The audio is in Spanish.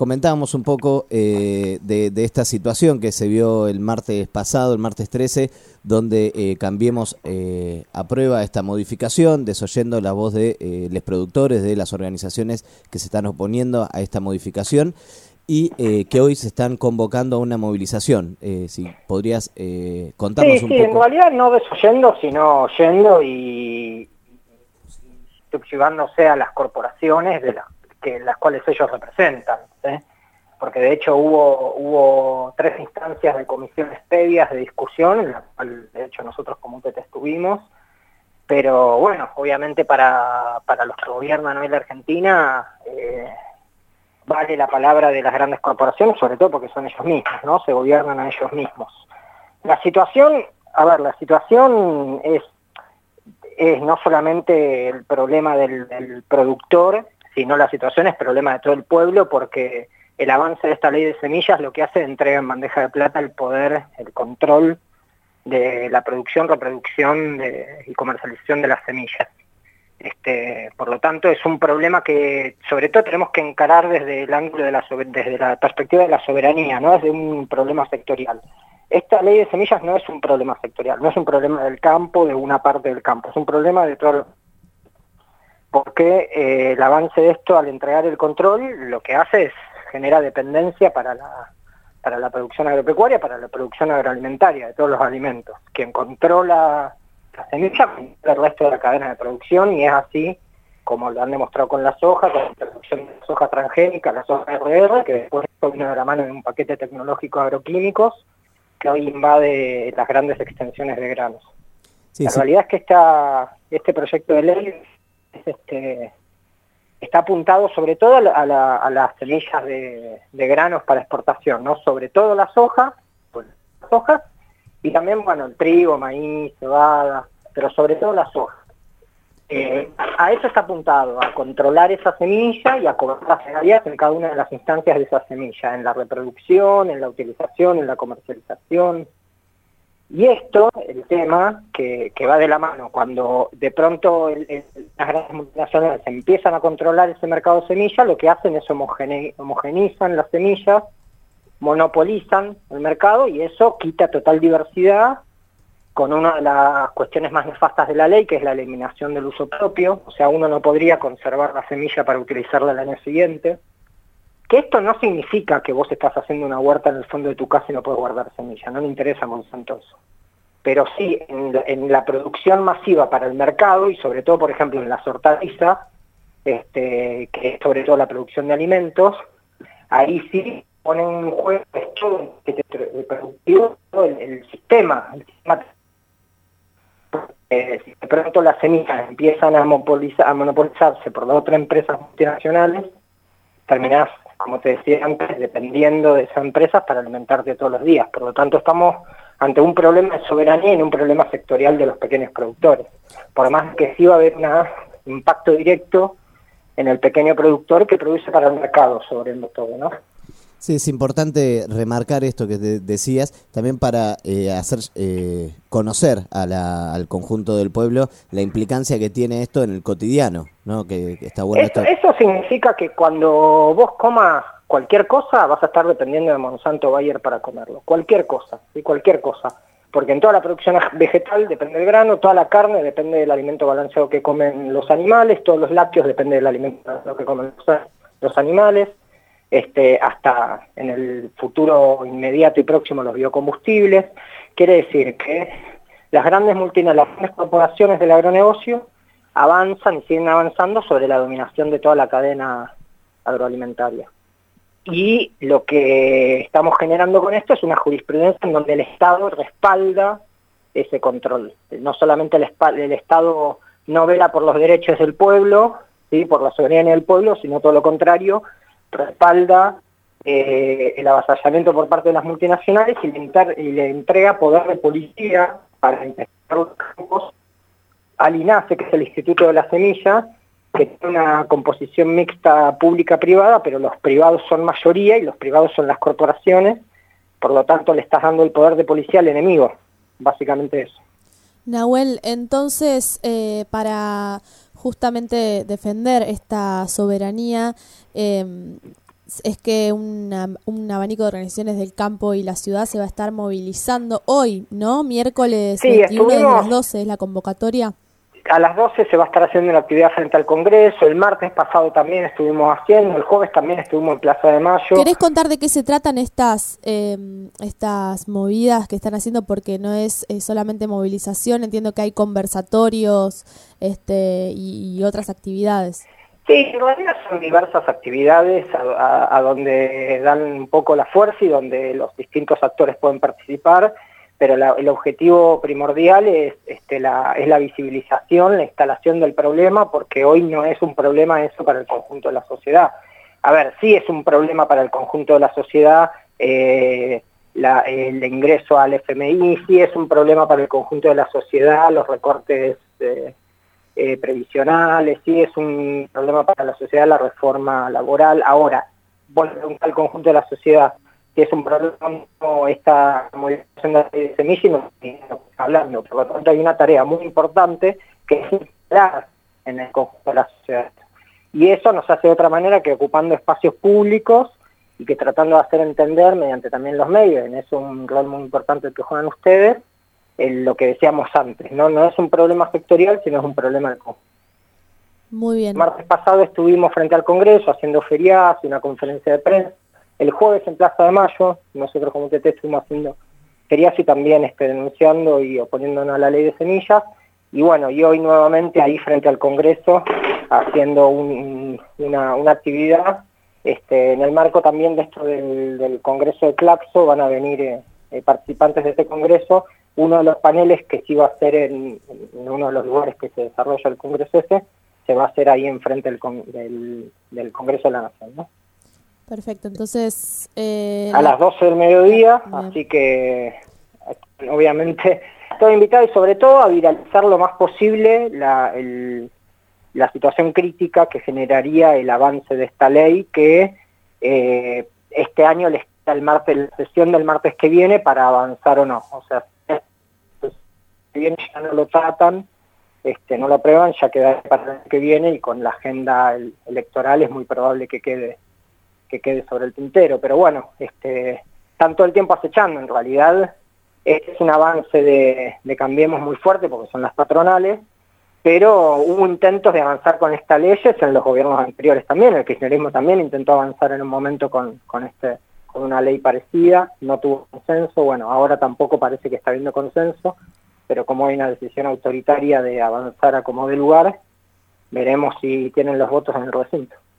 comentábamos un poco eh, de, esta situación que se vio el martes pasado, el martes 13, donde eh, Cambiemos eh, aprueba esta modificación, desoyendo la voz de eh, los productores, de las organizaciones que se están oponiendo a esta modificación y que hoy se están convocando a una movilización. si podrías contarnos un poco. Sí, en realidad no desoyendo, sino yendo y subyugándose a las corporaciones de la que las cuales ellos representan. Porque de hecho hubo, hubo tres instancias de comisiones previas de discusión, en las cuales de hecho nosotros como UTT estuvimos, pero bueno, obviamente para, para los que gobiernan hoy la Argentina eh, vale la palabra de las grandes corporaciones, sobre todo porque son ellos mismos, ¿no? Se gobiernan a ellos mismos. La situación, a ver, la situación es, es no solamente el problema del productor, sino la situación es problema de todo el pueblo porque el avance de esta ley de semillas lo que hace es entrega en bandeja de plata el poder, el control de la producción, reproducción y comercialización de las semillas. Este, por lo tanto, es un problema que sobre todo tenemos que encarar desde el ángulo de la, desde la perspectiva de la soberanía, no desde un problema sectorial. Esta ley de semillas no es un problema sectorial, no es un problema del campo, de una parte del campo, es un problema de todo porque eh, el avance de esto al entregar el control lo que hace es genera dependencia para la, para la producción agropecuaria, para la producción agroalimentaria de todos los alimentos. Quien controla la semilla controla el resto de la cadena de producción y es así como lo han demostrado con la soja, con la producción de soja transgénica, la soja RR, que después vino de la mano de un paquete tecnológico agroquímicos que hoy invade las grandes extensiones de granos. la realidad es que esta, este proyecto de ley este, está apuntado sobre todo a, las semillas de, granos para exportación, ¿no? Sobre todo la soja, pues, las hojas, y también, bueno, el trigo, maíz, cebada, pero sobre todo la soja. Eh, a eso está apuntado, a controlar esa semilla y a cobrar las regalías en cada una de las instancias de esa semilla, en la reproducción, en la utilización, en la comercialización, y esto, el tema que, va de la mano, cuando de pronto las grandes multinacionales empiezan a controlar ese mercado de semillas, lo que hacen es homogenizan las semillas, monopolizan el mercado y eso quita total diversidad con una de las cuestiones más nefastas de la ley, que es la eliminación del uso propio, o sea, uno no podría conservar la semilla para utilizarla el año siguiente. Que esto no significa que vos estás haciendo una huerta en el fondo de tu casa y no puedes guardar semilla, no me interesa Monsanto eso. Pero sí, en, la producción masiva para el mercado y sobre todo, por ejemplo, en las hortalizas, este, que es sobre todo la producción de alimentos, ahí sí ponen en juego el productivo, el, sistema, el sistema si de pronto las semillas empiezan a, a monopolizarse por dos o tres empresas multinacionales, terminás como te decía antes, dependiendo de esas empresas para alimentarte todos los días. Por lo tanto, estamos ante un problema de soberanía y un problema sectorial de los pequeños productores. Por más que sí va a haber un impacto directo en el pequeño productor que produce para el mercado, sobre todo, ¿no? Sí, es importante remarcar esto que decías, también para eh, hacer eh, conocer al conjunto del pueblo la implicancia que tiene esto en el cotidiano, ¿no? Que, está bueno. Eso significa que cuando vos comas cualquier cosa vas a estar dependiendo de Monsanto Bayer para comerlo, cualquier cosa, y cualquier cosa, porque en toda la producción vegetal depende del grano, toda la carne depende del alimento balanceado que comen los animales, todos los lácteos depende del alimento que comen los animales este, hasta en el futuro inmediato y próximo los biocombustibles. Quiere decir que las grandes multinacionales, corporaciones del agronegocio avanzan y siguen avanzando sobre la dominación de toda la cadena agroalimentaria. Y lo que estamos generando con esto es una jurisprudencia en donde el Estado respalda ese control. No solamente el, el Estado no vela por los derechos del pueblo, ¿sí? por la soberanía del pueblo, sino todo lo contrario, respalda eh, el avasallamiento por parte de las multinacionales y le, entrega poder de policía para investigar los campos al INASE, que es el Instituto de la Semilla, que tiene una composición mixta pública-privada, pero los privados son mayoría y los privados son las corporaciones, por lo tanto le estás dando el poder de policía al enemigo, básicamente eso. Nahuel, entonces, eh, para justamente defender esta soberanía, em, es que un abanico de organizaciones del campo y la ciudad se va a estar movilizando hoy, ¿no? Miércoles 21 de las 12 es la convocatoria a las 12 se va a estar haciendo una actividad frente al Congreso, el martes pasado también estuvimos haciendo, el jueves también estuvimos en Plaza de Mayo. ¿Querés contar de qué se tratan estas, eh, estas movidas que están haciendo? Porque no es solamente movilización, entiendo que hay conversatorios este, y, otras actividades. Sí, en realidad son diversas actividades a donde dan un poco la fuerza y donde los distintos actores pueden participar pero el objetivo primordial es, este, la, es la visibilización, la instalación del problema, porque hoy no es un problema eso para el conjunto de la sociedad. A ver, sí es un problema para el conjunto de la sociedad eh, el ingreso al FMI, sí es un problema para el conjunto de la sociedad los recortes eh, eh, previsionales, sí es un problema para la sociedad la reforma laboral. Ahora, volver al conjunto de la sociedad, que es un problema como esta modificación de la semilla y no hablando. Por lo tanto, hay una tarea muy importante que es instalar en el conjunto de la sociedad. Y eso nos hace de otra manera que ocupando espacios públicos y que tratando de hacer entender mediante también los medios, en eso un rol muy importante que juegan ustedes, en lo que decíamos antes, ¿no? No es un problema sectorial, sino es un problema de conjunto. Muy bien. El martes pasado estuvimos frente al Congreso haciendo ferias y una conferencia de prensa el jueves en Plaza de Mayo, nosotros como TT estuvimos haciendo ferias y también este, denunciando y oponiéndonos a la ley de semillas. Y bueno, y hoy nuevamente ahí frente al Congreso haciendo una, actividad. Este, en el marco también de esto del, Congreso de Claxo van a venir eh, eh, participantes de este Congreso. Uno de los paneles que sí va a ser en, uno de los lugares que se desarrolla el Congreso ese, se va a hacer ahí enfrente del, Congreso de la Nación. Perfecto, entonces... Eh, a las 12 del mediodía, así que obviamente todo invitado y sobre todo a viralizar lo más posible la, la situación crítica que generaría el avance de esta ley que eh, este año le está el martes, la sesión del martes que viene para avanzar o no. O sea, si bien ya no lo tratan, este, no lo aprueban, ya queda para el que viene y con la agenda electoral es muy probable que quede que quede sobre el tintero, pero bueno, este, están todo el tiempo acechando, en realidad. Este es un avance de, de Cambiemos muy fuerte porque son las patronales, pero hubo intentos de avanzar con estas leyes en los gobiernos anteriores también, el kirchnerismo también intentó avanzar en un momento con, este, con una ley parecida, no tuvo consenso, bueno, ahora tampoco parece que está habiendo consenso, pero como hay una decisión autoritaria de avanzar a como de lugar, veremos si tienen los votos en el recinto.